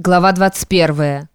Глава 21.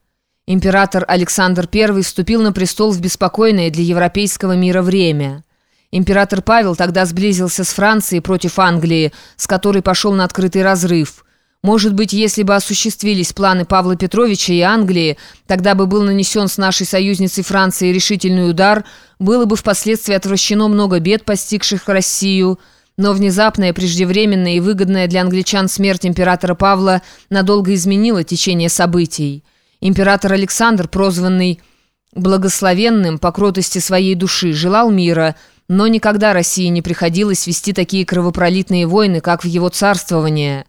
Император Александр I вступил на престол в беспокойное для европейского мира время. Император Павел тогда сблизился с Францией против Англии, с которой пошел на открытый разрыв. Может быть, если бы осуществились планы Павла Петровича и Англии, тогда бы был нанесен с нашей союзницей Францией решительный удар, было бы впоследствии отвращено много бед, постигших Россию – но внезапная, преждевременная и выгодная для англичан смерть императора Павла надолго изменила течение событий. Император Александр, прозванный благословенным по кротости своей души, желал мира, но никогда России не приходилось вести такие кровопролитные войны, как в его царствование.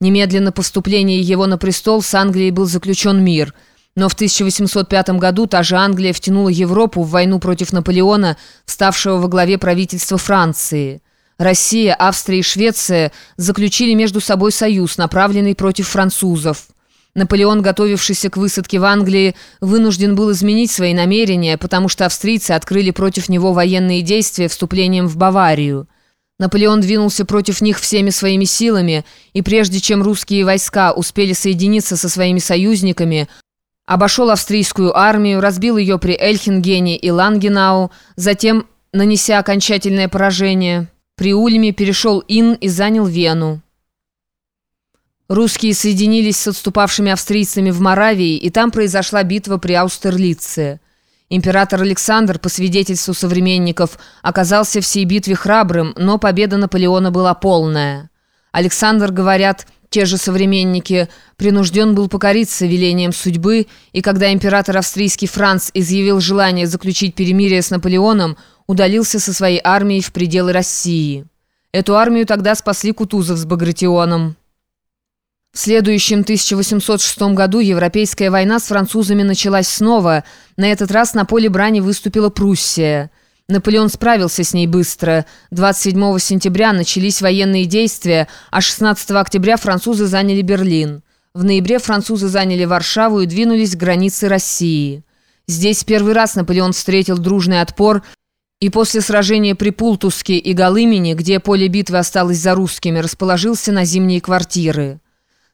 Немедленно по вступлении его на престол с Англией был заключен мир – но в 1805 году та же Англия втянула Европу в войну против Наполеона, вставшего во главе правительства Франции. Россия, Австрия и Швеция заключили между собой союз, направленный против французов. Наполеон, готовившийся к высадке в Англии, вынужден был изменить свои намерения, потому что австрийцы открыли против него военные действия вступлением в Баварию. Наполеон двинулся против них всеми своими силами, и прежде чем русские войска успели соединиться со своими союзниками, обошел австрийскую армию, разбил ее при Эльхингене и Лангенау, затем, нанеся окончательное поражение, при Ульме перешел Ин и занял Вену. Русские соединились с отступавшими австрийцами в Моравии, и там произошла битва при Аустерлице. Император Александр, по свидетельству современников, оказался в сей битве храбрым, но победа Наполеона была полная. Александр, говорят, те же современники, принужден был покориться велением судьбы, и когда император австрийский Франц изъявил желание заключить перемирие с Наполеоном, удалился со своей армией в пределы России. Эту армию тогда спасли Кутузов с Багратионом. В следующем 1806 году Европейская война с французами началась снова. На этот раз на поле брани выступила Пруссия. Наполеон справился с ней быстро. 27 сентября начались военные действия, а 16 октября французы заняли Берлин. В ноябре французы заняли Варшаву и двинулись к границе России. Здесь первый раз Наполеон встретил дружный отпор и после сражения при Пултуске и Голымени, где поле битвы осталось за русскими, расположился на зимние квартиры.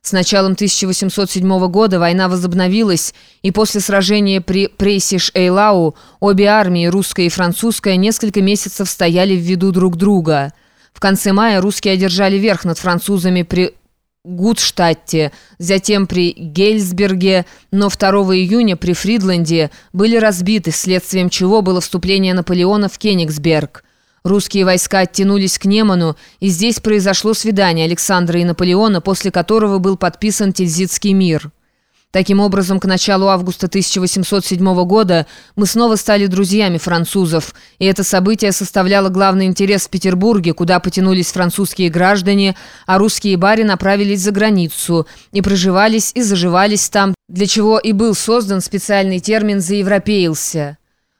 С началом 1807 года война возобновилась, и после сражения при Прейсиш-Эйлау обе армии, русская и французская, несколько месяцев стояли в виду друг друга. В конце мая русские одержали верх над французами при Гудштадте, затем при Гельсберге, но 2 июня при Фридланде были разбиты, следствием чего было вступление Наполеона в Кенигсберг. Русские войска оттянулись к Неману, и здесь произошло свидание Александра и Наполеона, после которого был подписан Тильзитский мир. Таким образом, к началу августа 1807 года мы снова стали друзьями французов, и это событие составляло главный интерес в Петербурге, куда потянулись французские граждане, а русские бари направились за границу и проживались и заживались там, для чего и был создан специальный термин «заевропеился».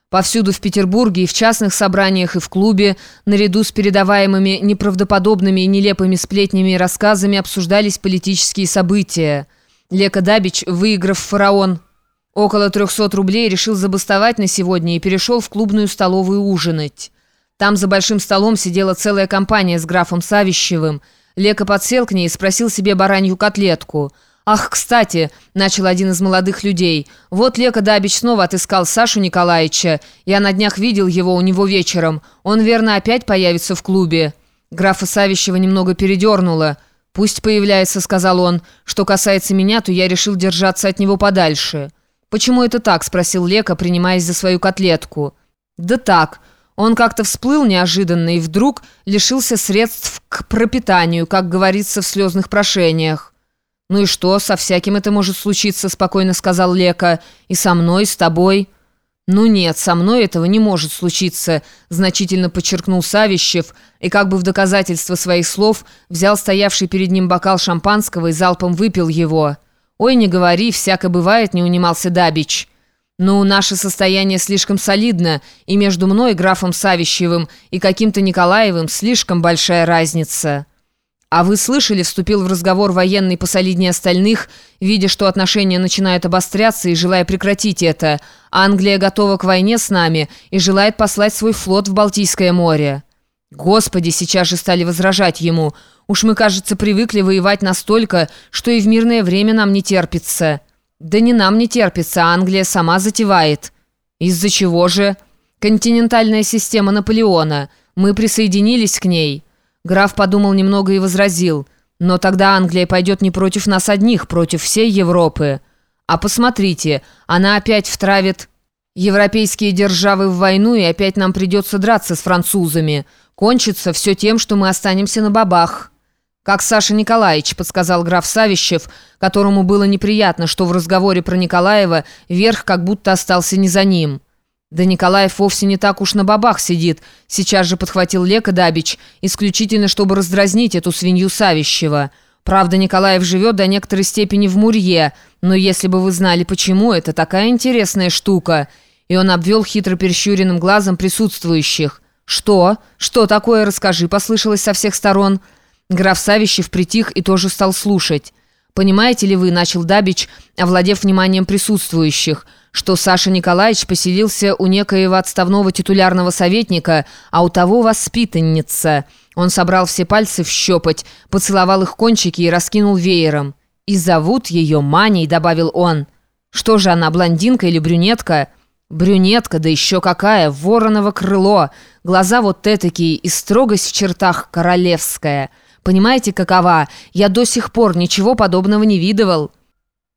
Повсюду в Петербурге и в частных собраниях и в клубе, наряду с передаваемыми неправдоподобными и нелепыми сплетнями и рассказами обсуждались политические события – Лека Дабич, выиграв «Фараон» около 300 рублей, решил забастовать на сегодня и перешел в клубную столовую ужинать. Там за большим столом сидела целая компания с графом Савищевым. Лека подсел к ней и спросил себе баранью котлетку. «Ах, кстати», — начал один из молодых людей, «вот Лека Дабич снова отыскал Сашу Николаевича. Я на днях видел его у него вечером. Он, верно, опять появится в клубе». Графа Савищева немного передернуло. «Пусть появляется», — сказал он. «Что касается меня, то я решил держаться от него подальше». «Почему это так?» — спросил Лека, принимаясь за свою котлетку. «Да так. Он как-то всплыл неожиданно и вдруг лишился средств к пропитанию, как говорится в слезных прошениях». «Ну и что, со всяким это может случиться», — спокойно сказал Лека. «И со мной, и с тобой». «Ну нет, со мной этого не может случиться», – значительно подчеркнул Савищев и как бы в доказательство своих слов взял стоявший перед ним бокал шампанского и залпом выпил его. «Ой, не говори, всяко бывает», – не унимался Дабич. «Ну, наше состояние слишком солидно, и между мной, графом Савищевым, и каким-то Николаевым слишком большая разница». «А вы слышали?» – вступил в разговор военный посолиднее остальных, видя, что отношения начинают обостряться и желая прекратить это. «Англия готова к войне с нами и желает послать свой флот в Балтийское море». Господи, сейчас же стали возражать ему. Уж мы, кажется, привыкли воевать настолько, что и в мирное время нам не терпится. Да не нам не терпится, а Англия сама затевает. Из-за чего же? Континентальная система Наполеона. Мы присоединились к ней. Граф подумал немного и возразил. Но тогда Англия пойдет не против нас одних, против всей Европы. А посмотрите, она опять втравит европейские державы в войну, и опять нам придется драться с французами. Кончится все тем, что мы останемся на бабах. «Как Саша Николаевич», — подсказал граф Савищев, которому было неприятно, что в разговоре про Николаева верх как будто остался не за ним. «Да Николаев вовсе не так уж на бабах сидит», — сейчас же подхватил Лека Дабич, исключительно чтобы раздразнить эту свинью Савищева. «Правда, Николаев живет до некоторой степени в Мурье, но если бы вы знали, почему, это такая интересная штука». И он обвел хитро перещуренным глазом присутствующих. «Что? Что такое? Расскажи», — послышалось со всех сторон. Граф Савищев притих и тоже стал слушать. «Понимаете ли вы, — начал Дабич, овладев вниманием присутствующих, — что Саша Николаевич поселился у некоего отставного титулярного советника, а у того воспитанница. Он собрал все пальцы в щепоть, поцеловал их кончики и раскинул веером. «И зовут ее Маней», — добавил он. «Что же она, блондинка или брюнетка?» «Брюнетка, да еще какая, вороново крыло, глаза вот этакие и строгость в чертах королевская. Понимаете, какова? Я до сих пор ничего подобного не видывал».